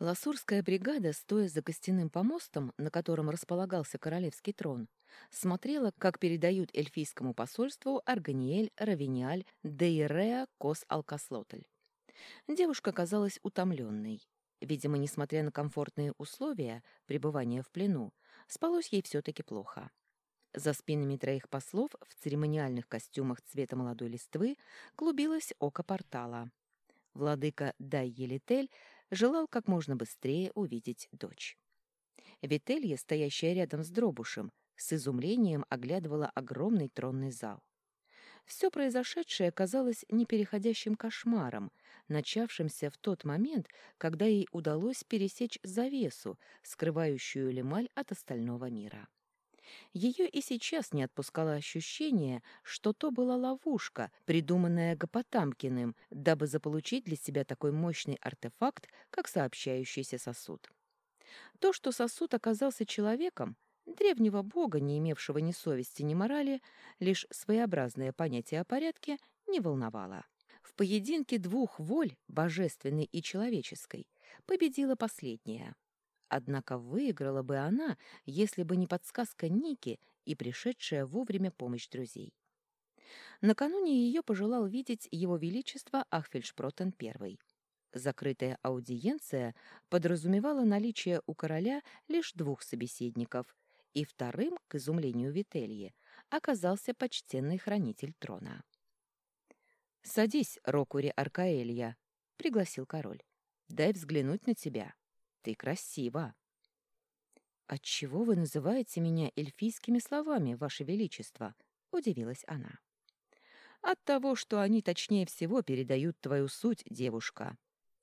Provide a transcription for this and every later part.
Ласурская бригада, стоя за костяным помостом, на котором располагался королевский трон, смотрела, как передают эльфийскому посольству Арганиэль, Равениаль, Дейреа, Кос Алкаслотль. Девушка казалась утомленной. Видимо, несмотря на комфортные условия пребывания в плену, спалось ей все-таки плохо. За спинами троих послов в церемониальных костюмах цвета молодой листвы клубилось око портала. Владыка Дай-Елитель желал как можно быстрее увидеть дочь. Вителья, стоящая рядом с Дробушем, с изумлением оглядывала огромный тронный зал. Все произошедшее казалось непереходящим кошмаром, начавшимся в тот момент, когда ей удалось пересечь завесу, скрывающую Лемаль от остального мира. Ее и сейчас не отпускало ощущение, что то была ловушка, придуманная Гапотамкиным, дабы заполучить для себя такой мощный артефакт, как сообщающийся сосуд. То, что сосуд оказался человеком, древнего бога, не имевшего ни совести, ни морали, лишь своеобразное понятие о порядке, не волновало. В поединке двух воль, божественной и человеческой, победила последняя. Однако выиграла бы она, если бы не подсказка Ники и пришедшая вовремя помощь друзей. Накануне ее пожелал видеть его величество Ахфельшпротен I. Закрытая аудиенция подразумевала наличие у короля лишь двух собеседников, и вторым, к изумлению Вительи, оказался почтенный хранитель трона. «Садись, Рокури Аркаэлья», — пригласил король. «Дай взглянуть на тебя». Ты красива. Отчего вы называете меня эльфийскими словами, ваше величество? удивилась она. От того, что они точнее всего передают твою суть, девушка.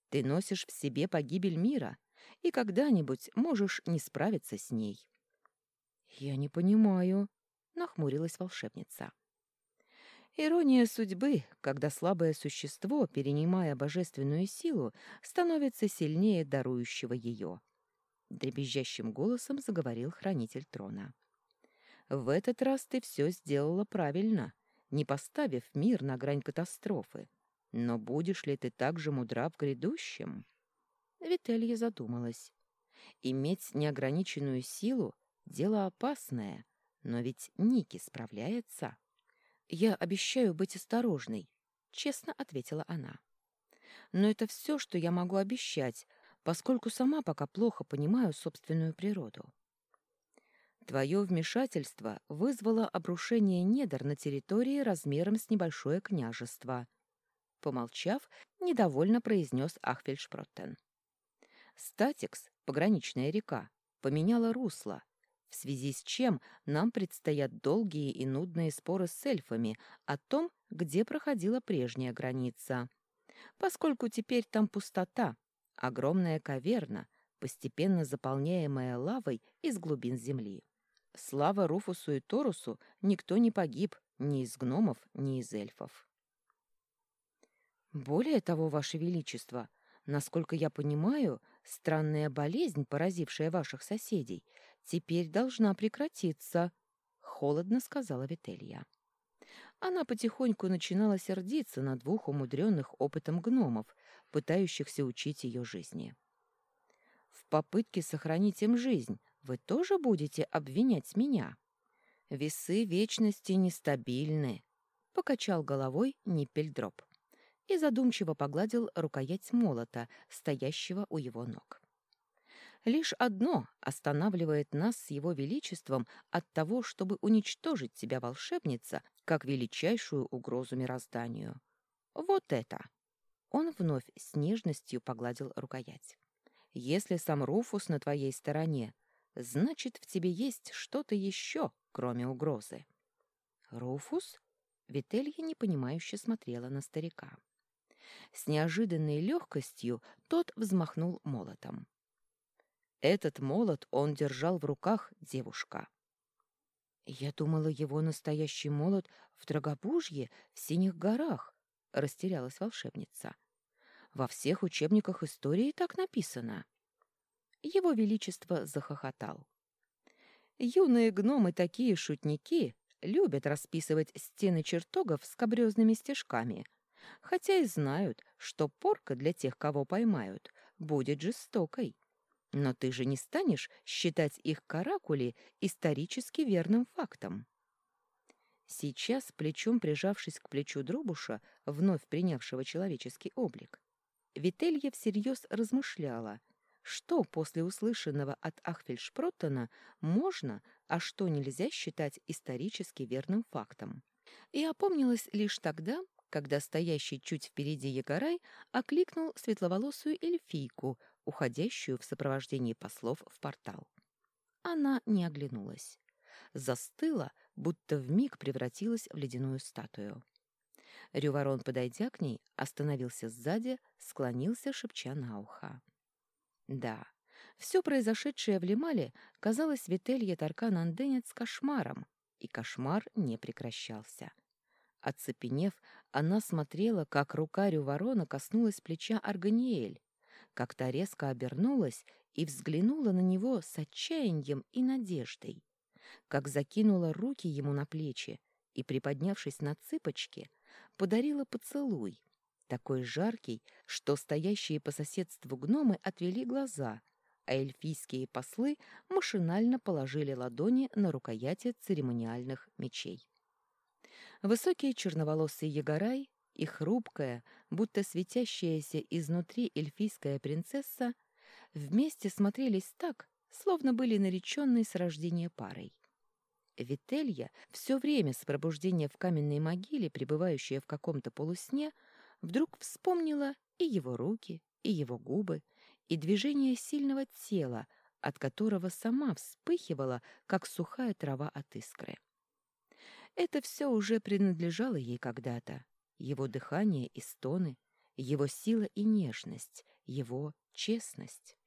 Ты носишь в себе погибель мира, и когда-нибудь можешь не справиться с ней. Я не понимаю, нахмурилась волшебница. Ирония судьбы, когда слабое существо, перенимая божественную силу, становится сильнее дарующего ее. Дребезжащим голосом заговорил хранитель трона. В этот раз ты все сделала правильно, не поставив мир на грань катастрофы. Но будешь ли ты так же мудра в грядущем? Вителья задумалась. Иметь неограниченную силу — дело опасное, но ведь Ники справляется. «Я обещаю быть осторожной», — честно ответила она. «Но это все, что я могу обещать, поскольку сама пока плохо понимаю собственную природу». Твое вмешательство вызвало обрушение недр на территории размером с небольшое княжество. Помолчав, недовольно произнес Ахфельшпроттен. Статикс, пограничная река, поменяла русло, в связи с чем нам предстоят долгие и нудные споры с эльфами о том, где проходила прежняя граница. Поскольку теперь там пустота, огромная каверна, постепенно заполняемая лавой из глубин земли. Слава Руфусу и Торусу, никто не погиб ни из гномов, ни из эльфов. Более того, Ваше Величество, насколько я понимаю, странная болезнь, поразившая ваших соседей, теперь должна прекратиться», — холодно сказала Вителья. Она потихоньку начинала сердиться на двух умудренных опытом гномов, пытающихся учить ее жизни. «В попытке сохранить им жизнь вы тоже будете обвинять меня?» «Весы вечности нестабильны», — покачал головой Ниппельдроп и задумчиво погладил рукоять молота, стоящего у его ног. Лишь одно останавливает нас с его величеством от того, чтобы уничтожить тебя, волшебница, как величайшую угрозу мирозданию. Вот это!» Он вновь с нежностью погладил рукоять. «Если сам Руфус на твоей стороне, значит, в тебе есть что-то еще, кроме угрозы». «Руфус?» Вителья непонимающе смотрела на старика. С неожиданной легкостью тот взмахнул молотом. Этот молот он держал в руках девушка. «Я думала, его настоящий молот в Драгобужье, в Синих горах», — растерялась волшебница. «Во всех учебниках истории так написано». Его Величество захохотал. «Юные гномы такие шутники, любят расписывать стены чертогов с кабрёзными стежками, хотя и знают, что порка для тех, кого поймают, будет жестокой. Но ты же не станешь считать их каракули исторически верным фактом. Сейчас, плечом прижавшись к плечу Дробуша, вновь принявшего человеческий облик, Вителья всерьез размышляла, что после услышанного от Ахфельшпроттона можно, а что нельзя считать исторически верным фактом. И опомнилась лишь тогда, когда стоящий чуть впереди Егорай окликнул светловолосую эльфийку, уходящую в сопровождении послов в портал. Она не оглянулась. Застыла, будто вмиг превратилась в ледяную статую. Рюворон, подойдя к ней, остановился сзади, склонился, шепча на ухо. Да, все произошедшее в Лимале казалось Вителье Таркан Анденец кошмаром, и кошмар не прекращался. Оцепенев, она смотрела, как рука Рюворона коснулась плеча Арганиэль, как та резко обернулась и взглянула на него с отчаянием и надеждой, как закинула руки ему на плечи и, приподнявшись на цыпочки, подарила поцелуй, такой жаркий, что стоящие по соседству гномы отвели глаза, а эльфийские послы машинально положили ладони на рукояти церемониальных мечей. Высокий черноволосый ягорай и хрупкая, будто светящаяся изнутри эльфийская принцесса вместе смотрелись так, словно были нареченные с рождения парой. Вителья, все время с пробуждения в каменной могиле, пребывающая в каком-то полусне, вдруг вспомнила и его руки, и его губы, и движение сильного тела, от которого сама вспыхивала, как сухая трава от искры. Это все уже принадлежало ей когда-то. Его дыхание и стоны, его сила и нежность, его честность.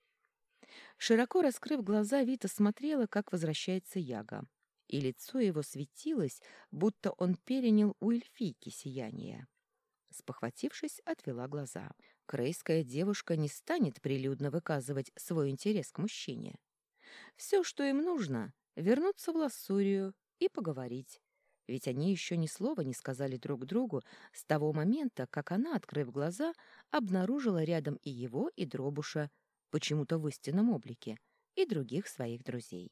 Широко раскрыв глаза, Вита смотрела, как возвращается Яга и лицо его светилось, будто он перенял у эльфийки сияние. Спохватившись, отвела глаза. Крейская девушка не станет прилюдно выказывать свой интерес к мужчине. Все, что им нужно, вернуться в Лассурию и поговорить. Ведь они еще ни слова не сказали друг другу с того момента, как она, открыв глаза, обнаружила рядом и его, и Дробуша, почему-то в истинном облике, и других своих друзей.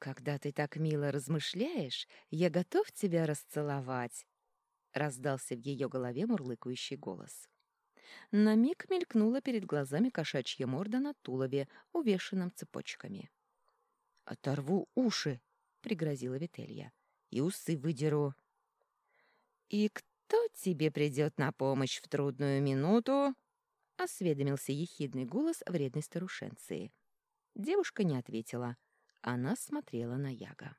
«Когда ты так мило размышляешь, я готов тебя расцеловать», — раздался в ее голове мурлыкающий голос. На миг мелькнула перед глазами кошачья морда на тулове, увешанном цепочками. «Оторву уши!» — пригрозила Вителья. «И усы выдеру». «И кто тебе придет на помощь в трудную минуту?» — осведомился ехидный голос вредной старушенции. Девушка не ответила — она смотрела на Яга.